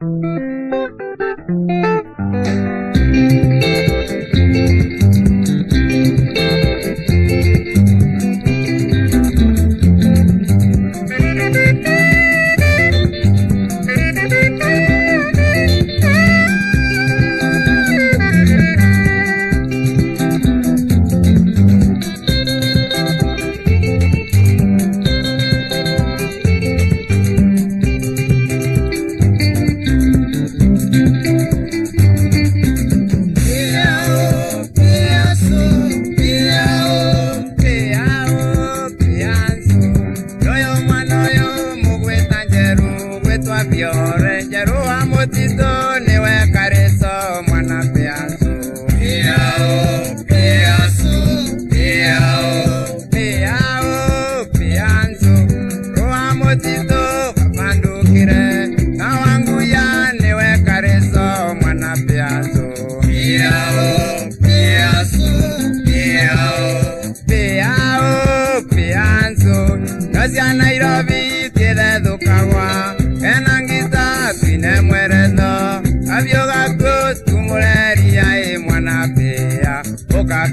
Mm-hmm. Kana Nairobi, Tierra do Cagua, Enanguita, Pine Muerendo, Avioga Cruz, tu mulería y Moanapea, Boca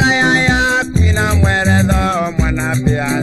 aka ya ya pina mwere dho mwana pia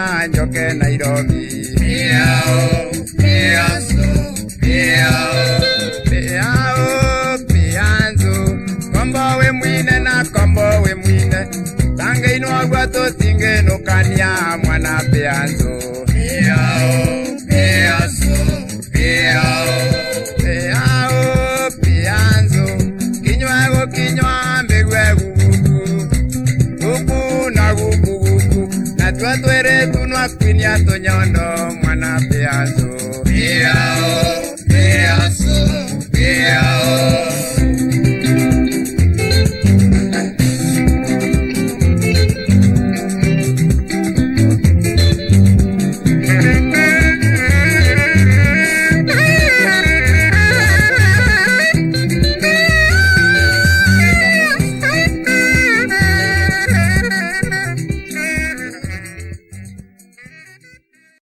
totingenukania mwana pianzo Miau, miazo, miau. Piao, pianzo, kinywa go kinywa mbegwe guguku guku na guku na twa twere tunwa kwinia tunyondo